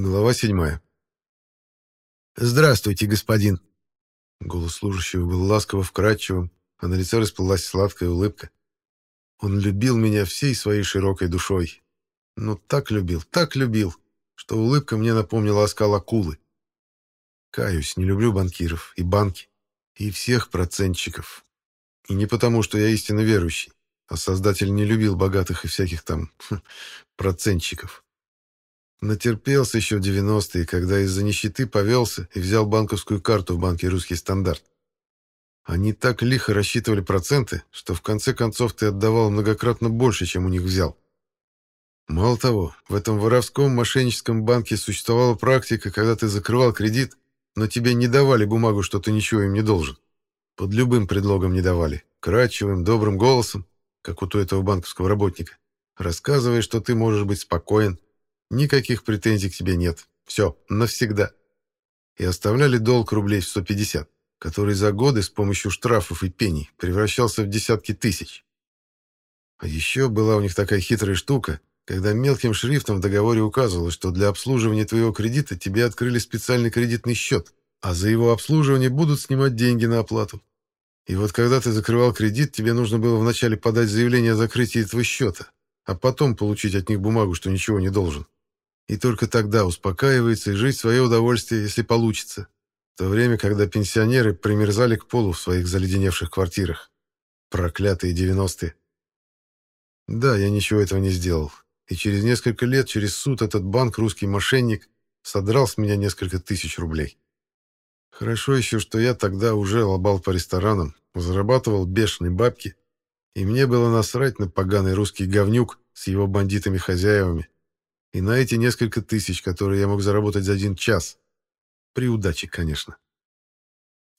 Глава седьмая. «Здравствуйте, господин!» Голос служащего был ласково вкрадчивым, а на лице расплылась сладкая улыбка. Он любил меня всей своей широкой душой. Ну, так любил, так любил, что улыбка мне напомнила оскал акулы. Каюсь, не люблю банкиров и банки, и всех процентчиков. И не потому, что я истинно верующий, а Создатель не любил богатых и всяких там процентчиков. Натерпелся еще в 90-е, когда из-за нищеты повелся и взял банковскую карту в банке «Русский стандарт». Они так лихо рассчитывали проценты, что в конце концов ты отдавал многократно больше, чем у них взял. Мало того, в этом воровском мошенническом банке существовала практика, когда ты закрывал кредит, но тебе не давали бумагу, что ты ничего им не должен. Под любым предлогом не давали. Кратчевым, добрым голосом, как у этого банковского работника, рассказывая, что ты можешь быть спокоен, Никаких претензий к тебе нет. Все, навсегда. И оставляли долг рублей в 150, который за годы с помощью штрафов и пений превращался в десятки тысяч. А еще была у них такая хитрая штука, когда мелким шрифтом в договоре указывалось, что для обслуживания твоего кредита тебе открыли специальный кредитный счет, а за его обслуживание будут снимать деньги на оплату. И вот когда ты закрывал кредит, тебе нужно было вначале подать заявление о закрытии этого счета, а потом получить от них бумагу, что ничего не должен и только тогда успокаивается и жить в свое удовольствие, если получится. В то время, когда пенсионеры примерзали к полу в своих заледеневших квартирах. Проклятые девяностые. Да, я ничего этого не сделал. И через несколько лет через суд этот банк «Русский мошенник» содрал с меня несколько тысяч рублей. Хорошо еще, что я тогда уже лобал по ресторанам, зарабатывал бешеные бабки, и мне было насрать на поганый русский говнюк с его бандитами-хозяевами, и на эти несколько тысяч, которые я мог заработать за один час. При удаче, конечно.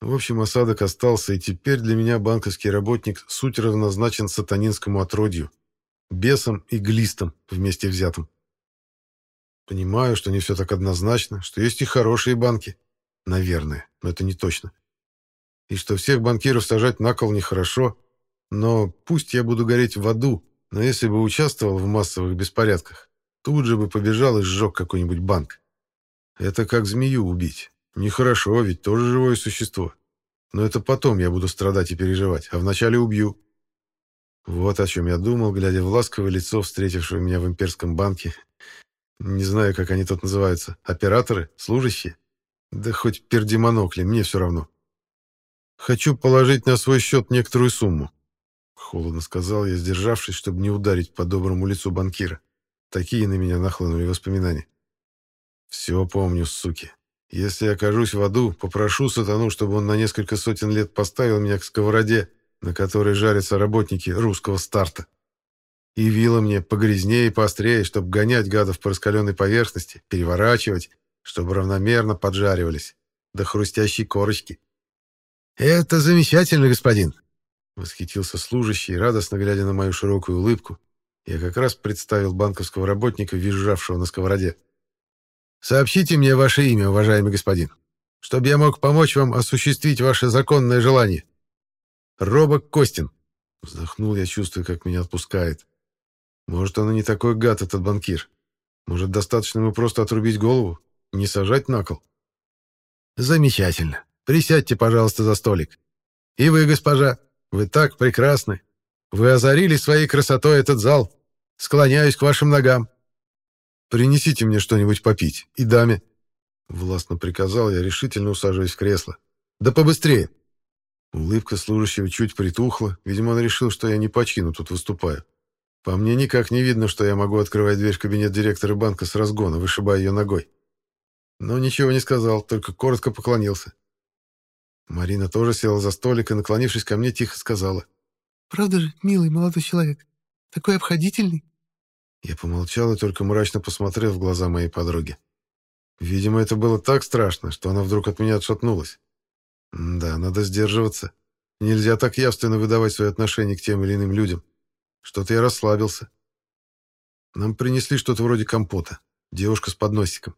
В общем, осадок остался, и теперь для меня банковский работник суть равнозначен сатанинскому отродью, бесам и глистам вместе взятым. Понимаю, что не все так однозначно, что есть и хорошие банки. Наверное, но это не точно. И что всех банкиров сажать на кол нехорошо, но пусть я буду гореть в аду, но если бы участвовал в массовых беспорядках, Тут же бы побежал и сжег какой-нибудь банк. Это как змею убить. Нехорошо, ведь тоже живое существо. Но это потом я буду страдать и переживать, а вначале убью. Вот о чем я думал, глядя в ласковое лицо встретившего меня в имперском банке. Не знаю, как они тут называются. Операторы? Служащие? Да хоть пердемонокли, мне все равно. Хочу положить на свой счет некоторую сумму. Холодно сказал я, сдержавшись, чтобы не ударить по доброму лицу банкира. Такие на меня нахлынули воспоминания. Все помню, суки. Если окажусь в аду, попрошу сатану, чтобы он на несколько сотен лет поставил меня к сковороде, на которой жарятся работники русского старта. И вилла мне погрязнее и поострее, чтобы гонять гадов по раскаленной поверхности, переворачивать, чтобы равномерно поджаривались, до хрустящей корочки. «Это замечательно, господин!» Восхитился служащий, радостно глядя на мою широкую улыбку, я как раз представил банковского работника, визжавшего на сковороде. «Сообщите мне ваше имя, уважаемый господин, чтобы я мог помочь вам осуществить ваше законное желание». «Робок Костин», — вздохнул я, чувствуя, как меня отпускает. «Может, он и не такой гад, этот банкир. Может, достаточно ему просто отрубить голову, не сажать на кол?» «Замечательно. Присядьте, пожалуйста, за столик. И вы, госпожа, вы так прекрасны. Вы озарили своей красотой этот зал. Склоняюсь к вашим ногам. Принесите мне что-нибудь попить. И даме. Властно приказал я, решительно усаживаясь в кресло. Да побыстрее. Улыбка служащего чуть притухла. Видимо, он решил, что я не по чину тут выступаю. По мне никак не видно, что я могу открывать дверь в кабинет директора банка с разгона, вышибая ее ногой. Но ничего не сказал, только коротко поклонился. Марина тоже села за столик и, наклонившись ко мне, тихо сказала. «Правда же, милый молодой человек? Такой обходительный?» Я помолчал и только мрачно посмотрел в глаза моей подруги. Видимо, это было так страшно, что она вдруг от меня отшатнулась. Да, надо сдерживаться. Нельзя так явственно выдавать свои отношения к тем или иным людям. Что-то я расслабился. Нам принесли что-то вроде компота. Девушка с подносиком.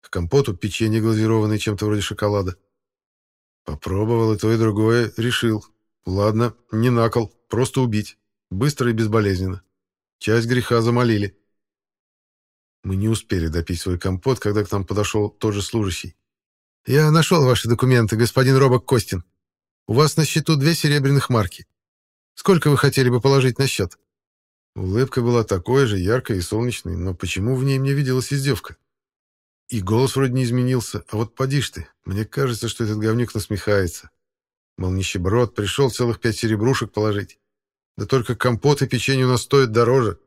К компоту печенье глазированное чем-то вроде шоколада. Попробовал и то, и другое, решил. Ладно, не накол, просто убить. Быстро и безболезненно. Часть греха замолили. Мы не успели допить свой компот, когда к нам подошел тот же служащий. «Я нашел ваши документы, господин Робок Костин. У вас на счету две серебряных марки. Сколько вы хотели бы положить на счет?» Улыбка была такой же, яркой и солнечной, но почему в ней мне виделась издевка? И голос вроде не изменился, а вот поди ты, мне кажется, что этот говнюк насмехается. Мол, нищеброд, пришел целых пять серебрушек положить. Да только компот и печенье у нас стоят дороже.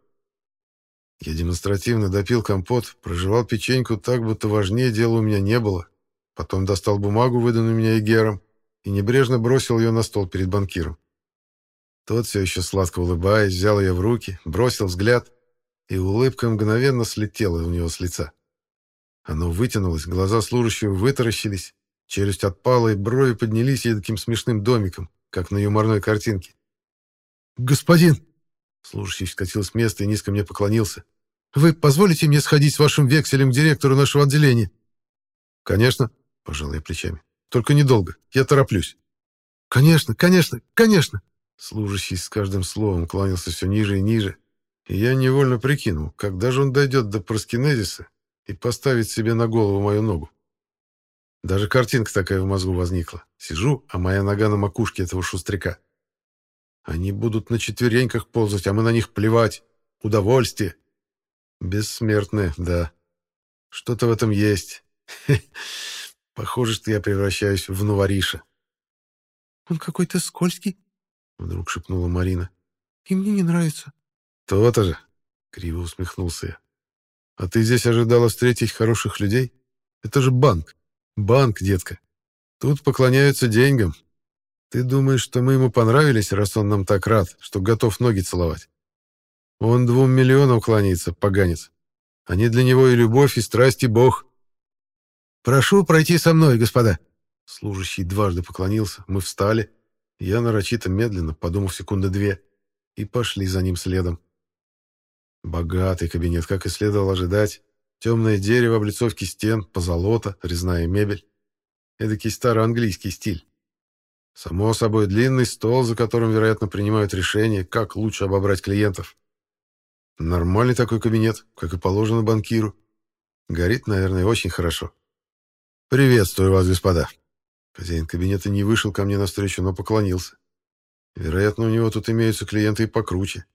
Я демонстративно допил компот, прожевал печеньку так, будто важнее дела у меня не было. Потом достал бумагу, выданную меня Эгером, и небрежно бросил ее на стол перед банкиром. Тот, все еще сладко улыбаясь, взял ее в руки, бросил взгляд, и улыбка мгновенно слетела у него с лица. Оно вытянулось, глаза служащего вытаращились, челюсть отпала, и брови поднялись ей таким смешным домиком, как на юморной картинке. «Господин!» Служащий вскочил с места и низко мне поклонился. «Вы позволите мне сходить с вашим векселем к директору нашего отделения?» «Конечно», — пожал я плечами. «Только недолго. Я тороплюсь». «Конечно, конечно, конечно!» Служащий с каждым словом кланялся все ниже и ниже, и я невольно прикинул, когда же он дойдет до проскинезиса и поставит себе на голову мою ногу. Даже картинка такая в мозгу возникла. Сижу, а моя нога на макушке этого шустряка. Они будут на четвереньках ползать, а мы на них плевать. Удовольствие. Бессмертные, да. Что-то в этом есть. Похоже, что я превращаюсь в новориша. «Он какой-то скользкий», — вдруг шепнула Марина. «И мне не нравится». «То-то же», — криво усмехнулся я. «А ты здесь ожидала встретить хороших людей? Это же банк. Банк, детка. Тут поклоняются деньгам, ты думаешь, что мы ему понравились, раз он нам так рад, что готов ноги целовать? Он двум миллионам кланяется, поганец. Они для него и любовь, и страсть, и бог. Прошу пройти со мной, господа. Служащий дважды поклонился, мы встали. Я нарочито медленно, подумав секунды две, и пошли за ним следом. Богатый кабинет, как и следовало ожидать. Темное дерево, облицовки стен, позолота, резная мебель. Эдакий староанглийский стиль. Само собой, длинный стол, за которым, вероятно, принимают решение, как лучше обобрать клиентов. Нормальный такой кабинет, как и положено банкиру. Горит, наверное, очень хорошо. «Приветствую вас, господа». Хозяин кабинета не вышел ко мне навстречу, но поклонился. Вероятно, у него тут имеются клиенты и покруче.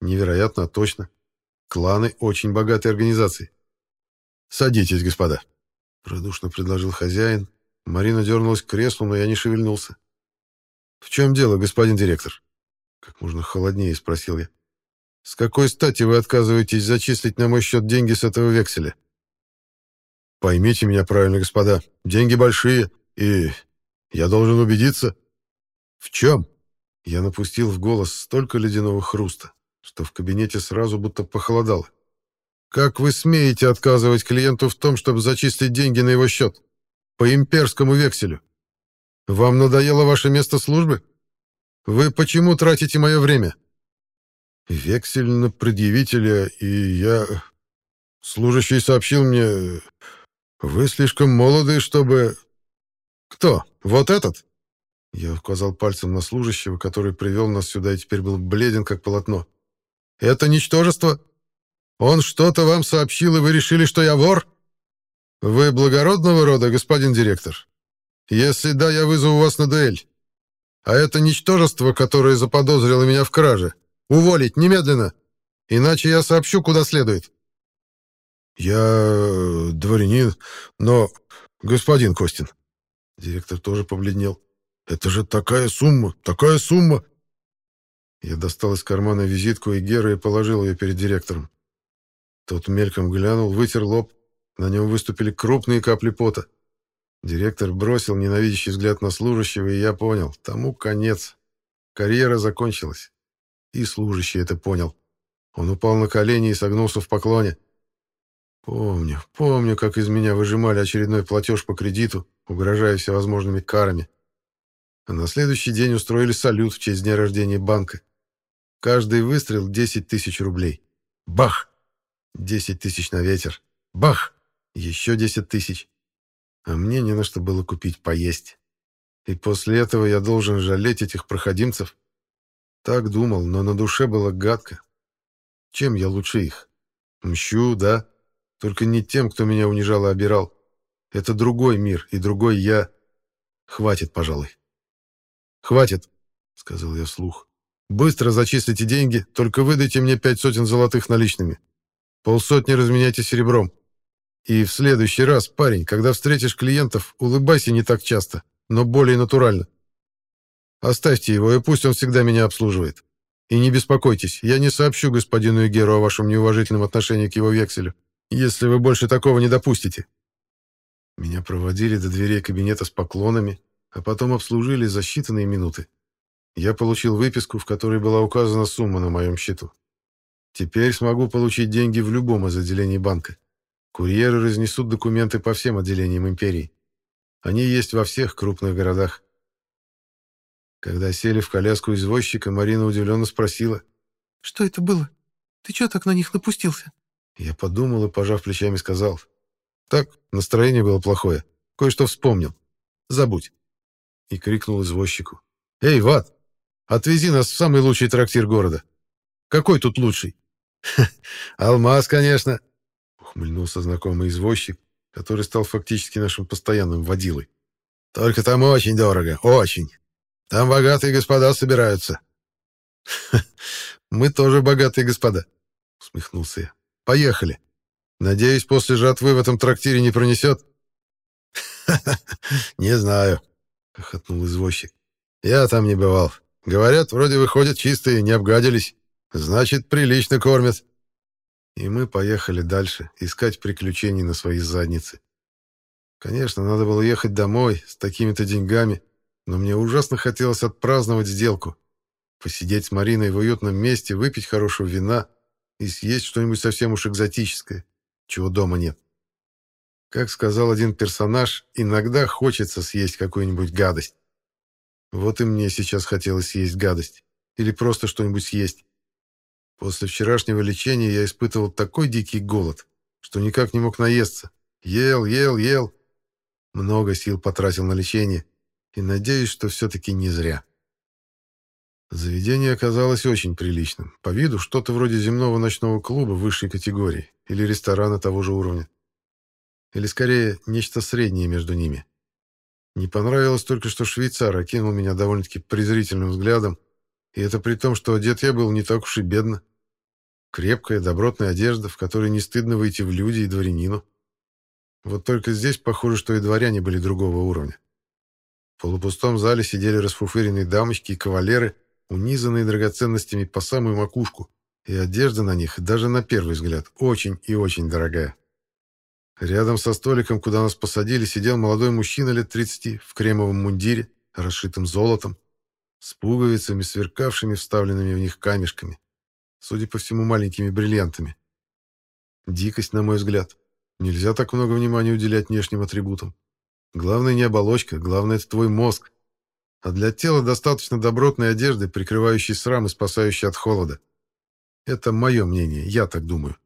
Невероятно, а точно. Кланы очень богатой организации. «Садитесь, господа», — продушно предложил хозяин. Марина дернулась к креслу, но я не шевельнулся. «В чем дело, господин директор?» Как можно холоднее спросил я. «С какой стати вы отказываетесь зачислить на мой счет деньги с этого векселя?» «Поймите меня правильно, господа. Деньги большие, и я должен убедиться...» «В чем?» Я напустил в голос столько ледяного хруста, что в кабинете сразу будто похолодало. «Как вы смеете отказывать клиенту в том, чтобы зачислить деньги на его счет? По имперскому векселю?» Вам надоело ваше место службы? Вы почему тратите мое время? Вексель на предъявителя, и я... Служащий сообщил мне... Вы слишком молоды, чтобы... Кто? Вот этот? Я указал пальцем на служащего, который привел нас сюда и теперь был бледен, как полотно. Это ничтожество? Он что-то вам сообщил, и вы решили, что я вор? Вы благородного рода, господин директор? Если да, я вызову вас на дуэль. А это ничтожество, которое заподозрило меня в краже. Уволить немедленно, иначе я сообщу, куда следует. Я э, дворянин, но... Господин Костин. Директор тоже побледнел. Это же такая сумма, такая сумма. Я достал из кармана визитку Эгера и положил ее перед директором. Тот мельком глянул, вытер лоб. На нем выступили крупные капли пота. Директор бросил ненавидящий взгляд на служащего, и я понял, тому конец. Карьера закончилась. И служащий это понял. Он упал на колени и согнулся в поклоне. Помню, помню, как из меня выжимали очередной платеж по кредиту, угрожая всевозможными карами. А на следующий день устроили салют в честь дня рождения банка. Каждый выстрел — 10 тысяч рублей. Бах! 10 тысяч на ветер. Бах! Еще 10 тысяч а мне не на что было купить поесть. И после этого я должен жалеть этих проходимцев? Так думал, но на душе было гадко. Чем я лучше их? Мщу, да? Только не тем, кто меня унижал и обирал. Это другой мир и другой я. Хватит, пожалуй. Хватит, сказал я вслух. Быстро зачислите деньги, только выдайте мне пять сотен золотых наличными. Полсотни разменяйте серебром. И в следующий раз, парень, когда встретишь клиентов, улыбайся не так часто, но более натурально. Оставьте его, и пусть он всегда меня обслуживает. И не беспокойтесь, я не сообщу господину Игеру о вашем неуважительном отношении к его векселю, если вы больше такого не допустите. Меня проводили до дверей кабинета с поклонами, а потом обслужили за считанные минуты. Я получил выписку, в которой была указана сумма на моем счету. Теперь смогу получить деньги в любом из отделений банка. Курьеры разнесут документы по всем отделениям империи. Они есть во всех крупных городах. Когда сели в коляску извозчика, Марина удивленно спросила. «Что это было? Ты чего так на них напустился?» Я подумал и, пожав плечами, сказал. «Так, настроение было плохое. Кое-что вспомнил. Забудь». И крикнул извозчику. «Эй, Ват, отвези нас в самый лучший трактир города. Какой тут лучший?» «Алмаз, конечно», ухмыльнулся знакомый извозчик, который стал фактически нашим постоянным водилой. «Только там очень дорого, очень. Там богатые господа собираются». «Мы тоже богатые господа», — усмехнулся я. «Поехали. Надеюсь, после жатвы в этом трактире не пронесет?» «Не знаю», — хохотнул извозчик. «Я там не бывал. Говорят, вроде выходят чистые, не обгадились. Значит, прилично кормят». И мы поехали дальше, искать приключений на свои задницы. Конечно, надо было ехать домой с такими-то деньгами, но мне ужасно хотелось отпраздновать сделку. Посидеть с Мариной в уютном месте, выпить хорошего вина и съесть что-нибудь совсем уж экзотическое, чего дома нет. Как сказал один персонаж, иногда хочется съесть какую-нибудь гадость. Вот и мне сейчас хотелось съесть гадость. Или просто что-нибудь съесть. После вчерашнего лечения я испытывал такой дикий голод, что никак не мог наесться. Ел, ел, ел. Много сил потратил на лечение. И надеюсь, что все-таки не зря. Заведение оказалось очень приличным. По виду что-то вроде земного ночного клуба высшей категории или ресторана того же уровня. Или скорее, нечто среднее между ними. Не понравилось только, что швейцар окинул меня довольно-таки презрительным взглядом и это при том, что одет я был не так уж и бедно. Крепкая, добротная одежда, в которой не стыдно выйти в люди и дворянину. Вот только здесь похоже, что и дворяне были другого уровня. В полупустом зале сидели расфуфыренные дамочки и кавалеры, унизанные драгоценностями по самую макушку, и одежда на них, даже на первый взгляд, очень и очень дорогая. Рядом со столиком, куда нас посадили, сидел молодой мужчина лет 30 в кремовом мундире, расшитым золотом, с пуговицами, сверкавшими вставленными в них камешками, судя по всему, маленькими бриллиантами. Дикость, на мой взгляд. Нельзя так много внимания уделять внешним атрибутам. Главное не оболочка, главное это твой мозг. А для тела достаточно добротной одежды, прикрывающей срам и спасающей от холода. Это мое мнение, я так думаю.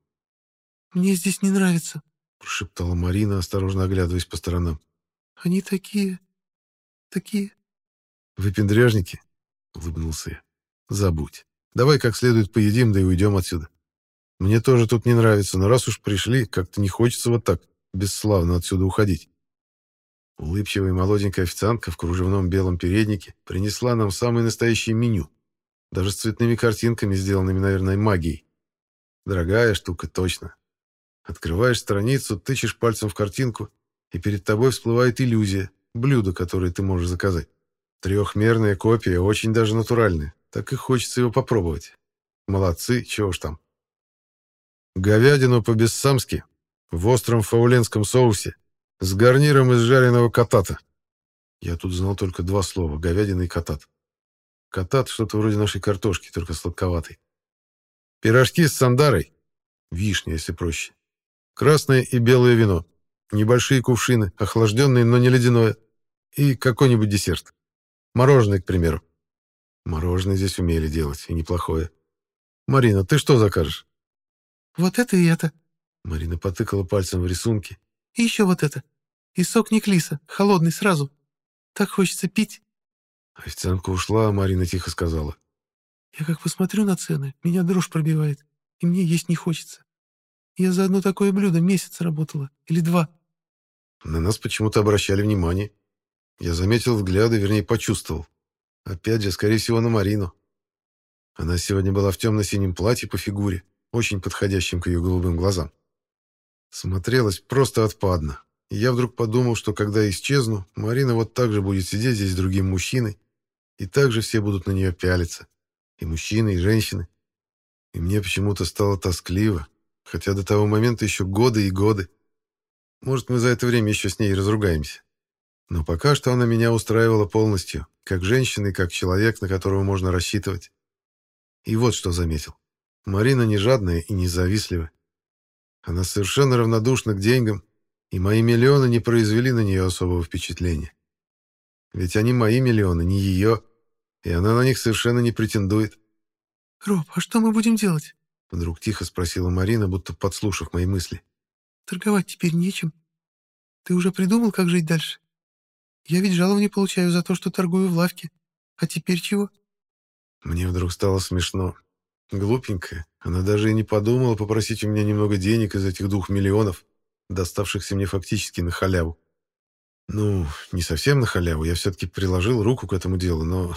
«Мне здесь не нравится», — прошептала Марина, осторожно оглядываясь по сторонам. «Они такие... такие...» «Выпендрежники?» — улыбнулся я. «Забудь. Давай как следует поедим, да и уйдем отсюда. Мне тоже тут не нравится, но раз уж пришли, как-то не хочется вот так бесславно отсюда уходить». Улыбчивая молоденькая официантка в кружевном белом переднике принесла нам самое настоящее меню. Даже с цветными картинками, сделанными, наверное, магией. Дорогая штука, точно. Открываешь страницу, тычешь пальцем в картинку, и перед тобой всплывает иллюзия, блюдо, которое ты можешь заказать. Трехмерная копия, очень даже натуральная. Так и хочется его попробовать. Молодцы, чего уж там. Говядину по-бессамски, в остром фауленском соусе, с гарниром из жареного катата. Я тут знал только два слова — говядина и катат. Катат — что-то вроде нашей картошки, только сладковатый. Пирожки с сандарой, вишня, если проще. Красное и белое вино, небольшие кувшины, охлажденные, но не ледяное, и какой-нибудь десерт. Мороженое, к примеру. Мороженое здесь умели делать, и неплохое. Марина, ты что закажешь? Вот это и это. Марина потыкала пальцем в рисунки. И еще вот это. И сок Никлиса, холодный сразу. Так хочется пить. Официантка ушла, а Марина тихо сказала. Я как посмотрю на цены, меня дрожь пробивает, и мне есть не хочется. Я за одно такое блюдо месяц работала. Или два. На нас почему-то обращали внимание. Я заметил взгляды, вернее, почувствовал. Опять же, скорее всего, на Марину. Она сегодня была в темно-синем платье по фигуре, очень подходящем к ее голубым глазам. Смотрелась просто отпадно. И я вдруг подумал, что когда исчезну, Марина вот так же будет сидеть здесь с другим мужчиной, и так же все будут на нее пялиться. И мужчины, и женщины. И мне почему-то стало тоскливо, хотя до того момента еще годы и годы. Может, мы за это время еще с ней разругаемся. Но пока что она меня устраивала полностью, как женщина и как человек, на которого можно рассчитывать. И вот что заметил. Марина не жадная и не завистливая. Она совершенно равнодушна к деньгам, и мои миллионы не произвели на нее особого впечатления. Ведь они мои миллионы, не ее, и она на них совершенно не претендует. «Роб, а что мы будем делать?» Вдруг тихо спросила Марина, будто подслушав мои мысли. «Торговать теперь нечем. Ты уже придумал, как жить дальше? Я ведь жалование получаю за то, что торгую в лавке. А теперь чего?» Мне вдруг стало смешно. Глупенькая. Она даже и не подумала попросить у меня немного денег из этих двух миллионов, доставшихся мне фактически на халяву. Ну, не совсем на халяву, я все-таки приложил руку к этому делу, но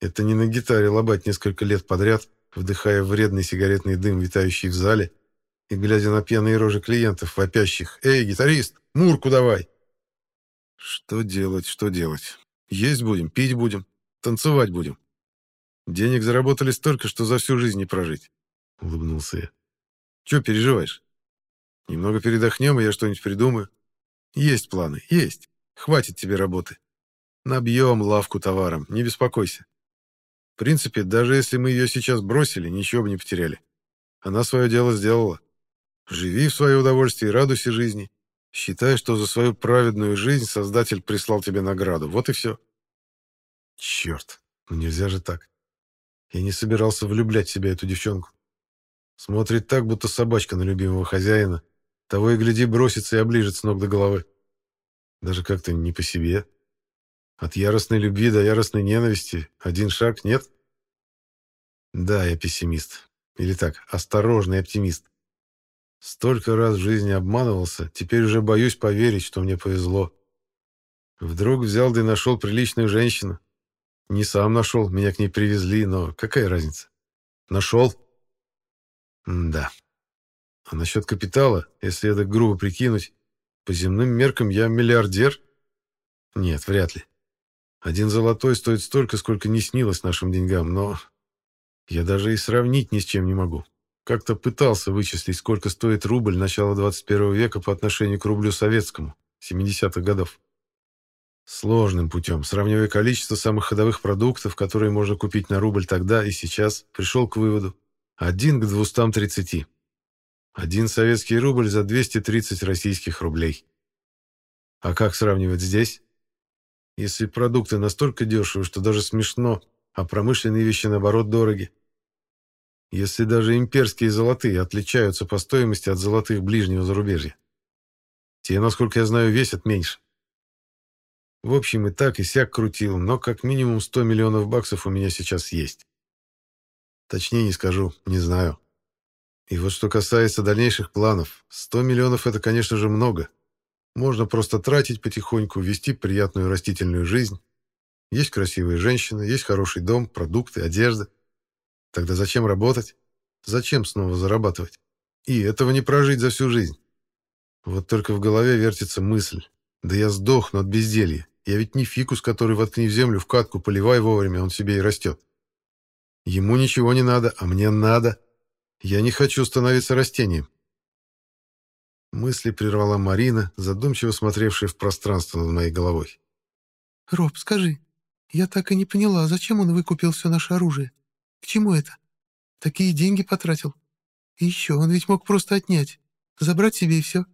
это не на гитаре лобать несколько лет подряд, вдыхая вредный сигаретный дым, витающий в зале, и глядя на пьяные рожи клиентов, вопящих «Эй, гитарист, мурку давай!» Что делать, что делать? Есть будем, пить будем, танцевать будем. Денег заработали столько, что за всю жизнь не прожить. Улыбнулся я. Че переживаешь? Немного передохнем, и я что-нибудь придумаю. Есть планы, есть. Хватит тебе работы. Набьем лавку товаром, не беспокойся. В принципе, даже если мы ее сейчас бросили, ничего бы не потеряли. Она свое дело сделала. Живи в свое удовольствие и радуйся жизни. Считай, что за свою праведную жизнь Создатель прислал тебе награду. Вот и все. Черт, ну нельзя же так. Я не собирался влюблять в себя эту девчонку. Смотрит так, будто собачка на любимого хозяина. Того и гляди, бросится и оближет с ног до головы. Даже как-то не по себе. От яростной любви до яростной ненависти один шаг нет? Да, я пессимист. Или так, осторожный оптимист. Столько раз в жизни обманывался, теперь уже боюсь поверить, что мне повезло. Вдруг взял да и нашел приличную женщину. Не сам нашел, меня к ней привезли, но какая разница? Нашел. М да. А насчет капитала, если это грубо прикинуть, по земным меркам я миллиардер? Нет, вряд ли. Один золотой стоит столько, сколько не снилось нашим деньгам, но я даже и сравнить ни с чем не могу. Как-то пытался вычислить, сколько стоит рубль начала 21 века по отношению к рублю советскому, 70-х годов. Сложным путем, сравнивая количество самых ходовых продуктов, которые можно купить на рубль тогда и сейчас, пришел к выводу. Один к 230. Один советский рубль за 230 российских рублей. А как сравнивать здесь? Если продукты настолько дешевы, что даже смешно, а промышленные вещи, наоборот, дороги. Если даже имперские золотые отличаются по стоимости от золотых ближнего зарубежья. Те, насколько я знаю, весят меньше. В общем, и так, и сяк крутил, но как минимум 100 миллионов баксов у меня сейчас есть. Точнее не скажу, не знаю. И вот что касается дальнейших планов, 100 миллионов это, конечно же, много. Можно просто тратить потихоньку, вести приятную растительную жизнь. Есть красивые женщины, есть хороший дом, продукты, одежда. Тогда зачем работать? Зачем снова зарабатывать? И этого не прожить за всю жизнь. Вот только в голове вертится мысль. Да я сдохну от безделья. Я ведь не фикус, который воткни в землю в катку, поливай вовремя, он себе и растет. Ему ничего не надо, а мне надо. Я не хочу становиться растением. Мысли прервала Марина, задумчиво смотревшая в пространство над моей головой. «Роб, скажи, я так и не поняла, зачем он выкупил все наше оружие? К чему это? Такие деньги потратил. И еще, он ведь мог просто отнять, забрать себе и все».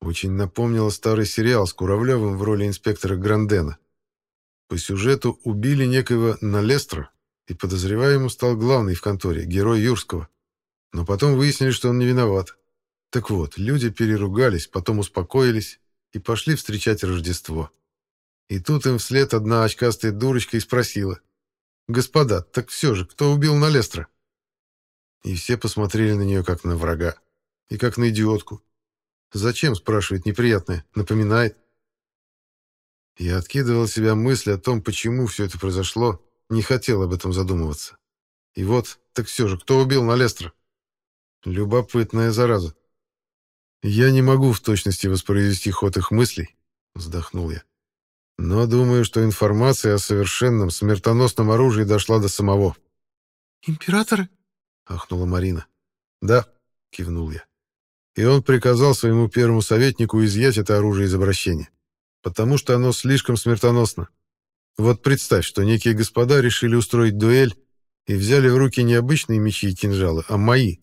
Очень напомнила старый сериал с Куравлевым в роли инспектора Грандена. По сюжету убили некоего Налестра, и подозреваемым стал главный в конторе, герой Юрского. Но потом выяснили, что он не виноват. Так вот, люди переругались, потом успокоились и пошли встречать Рождество. И тут им вслед одна очкастая дурочка и спросила. «Господа, так все же, кто убил Налестра?» И все посмотрели на нее, как на врага. И как на идиотку. Зачем, спрашивает неприятное, напоминает. Я откидывал от себя мысли о том, почему все это произошло, не хотел об этом задумываться. И вот, так все же, кто убил Налестра? Любопытная зараза. Я не могу в точности воспроизвести ход их мыслей, вздохнул я. Но думаю, что информация о совершенном смертоносном оружии дошла до самого. «Императора?» — ахнула Марина. «Да», — кивнул я. И он приказал своему первому советнику изъять это оружие из обращения, потому что оно слишком смертоносно. Вот представь, что некие господа решили устроить дуэль и взяли в руки не обычные мечи и кинжалы, а мои,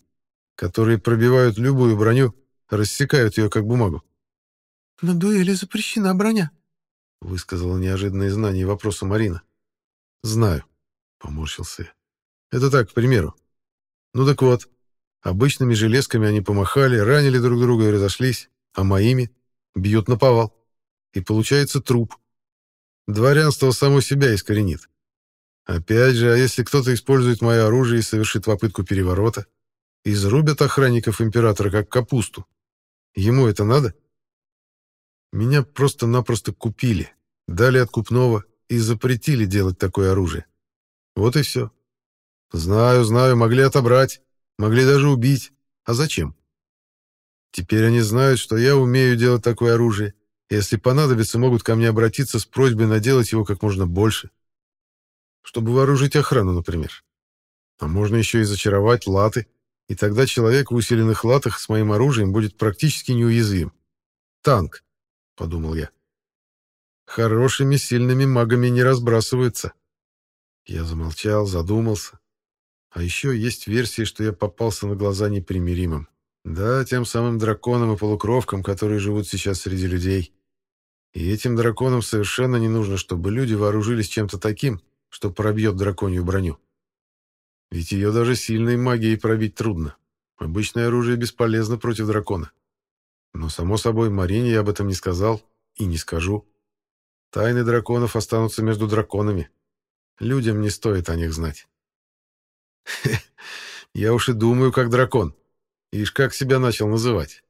которые пробивают любую броню, рассекают ее как бумагу. «На дуэли запрещена броня», — высказала неожиданное знание вопроса Марина. «Знаю», — поморщился я. «Это так, к примеру. Ну так вот, обычными железками они помахали, ранили друг друга и разошлись, а моими бьют на повал. И получается труп. Дворянство само себя искоренит. Опять же, а если кто-то использует мое оружие и совершит попытку переворота? Изрубят охранников императора как капусту. Ему это надо? Меня просто-напросто купили, дали откупного и запретили делать такое оружие. Вот и все. Знаю, знаю, могли отобрать, могли даже убить. А зачем? Теперь они знают, что я умею делать такое оружие. Если понадобится, могут ко мне обратиться с просьбой наделать его как можно больше чтобы вооружить охрану, например. А можно еще и зачаровать латы, и тогда человек в усиленных латах с моим оружием будет практически неуязвим. Танк, — подумал я. Хорошими, сильными магами не разбрасываются. Я замолчал, задумался. А еще есть версия, что я попался на глаза непримиримым. Да, тем самым драконам и полукровкам, которые живут сейчас среди людей. И этим драконам совершенно не нужно, чтобы люди вооружились чем-то таким, что пробьет драконью броню. Ведь ее даже сильной магией пробить трудно. Обычное оружие бесполезно против дракона. Но, само собой, Марине я об этом не сказал и не скажу. Тайны драконов останутся между драконами. Людям не стоит о них знать. Я уж и думаю, как дракон. Ишь, как себя начал называть.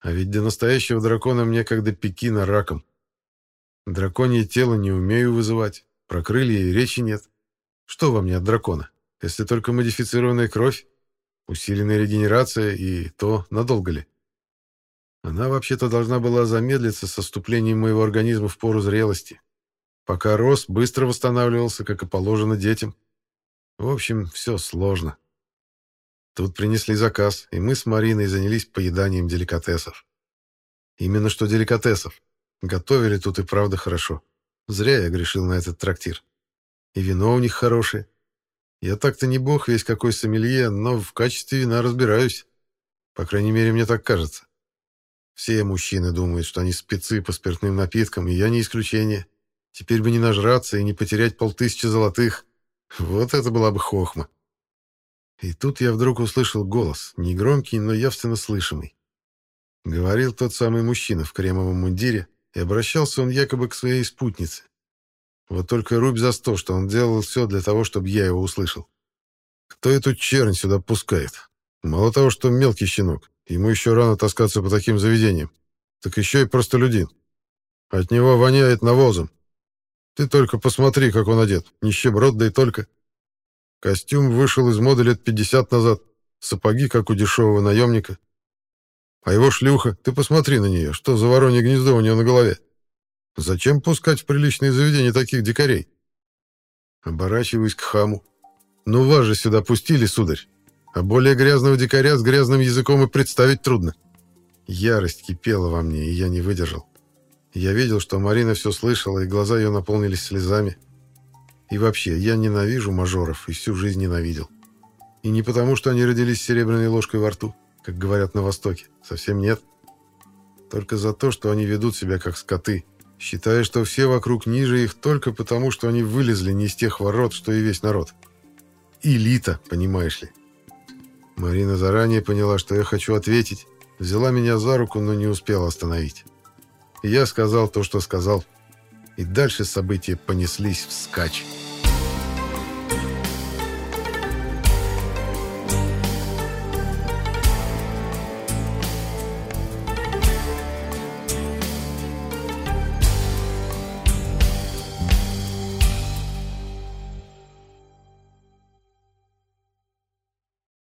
А ведь для настоящего дракона мне как до Пекина раком. Драконье тело не умею вызывать. Про крылья и речи нет. Что во мне от дракона? Если только модифицированная кровь, усиленная регенерация и то надолго ли? Она вообще-то должна была замедлиться со вступлением моего организма в пору зрелости. Пока рос, быстро восстанавливался, как и положено детям. В общем, все сложно. Тут принесли заказ, и мы с Мариной занялись поеданием деликатесов. Именно что деликатесов. Готовили тут и правда хорошо. Зря я грешил на этот трактир. И вино у них хорошее. Я так-то не бог весь какой сомелье, но в качестве вина разбираюсь. По крайней мере, мне так кажется. Все мужчины думают, что они спецы по спиртным напиткам, и я не исключение. Теперь бы не нажраться и не потерять полтысячи золотых. Вот это была бы хохма. И тут я вдруг услышал голос, негромкий, но явственно слышимый. Говорил тот самый мужчина в кремовом мундире, и обращался он якобы к своей спутнице. Вот только рубь за сто, что он делал все для того, чтобы я его услышал. Кто эту чернь сюда пускает? Мало того, что мелкий щенок, ему еще рано таскаться по таким заведениям, так еще и простолюдин. От него воняет навозом. Ты только посмотри, как он одет, нищеброд, да и только. Костюм вышел из моды лет 50 назад, сапоги, как у дешевого наемника, а его шлюха, ты посмотри на нее, что за воронье гнездо у нее на голове. Зачем пускать в приличные заведения таких дикарей? Оборачиваюсь к хаму. Ну вас же сюда пустили, сударь. А более грязного дикаря с грязным языком и представить трудно. Ярость кипела во мне, и я не выдержал. Я видел, что Марина все слышала, и глаза ее наполнились слезами. И вообще, я ненавижу мажоров и всю жизнь ненавидел. И не потому, что они родились с серебряной ложкой во рту как говорят на Востоке. Совсем нет. Только за то, что они ведут себя как скоты, считая, что все вокруг ниже их только потому, что они вылезли не из тех ворот, что и весь народ. Элита, понимаешь ли. Марина заранее поняла, что я хочу ответить, взяла меня за руку, но не успела остановить. Я сказал то, что сказал. И дальше события понеслись вскачь.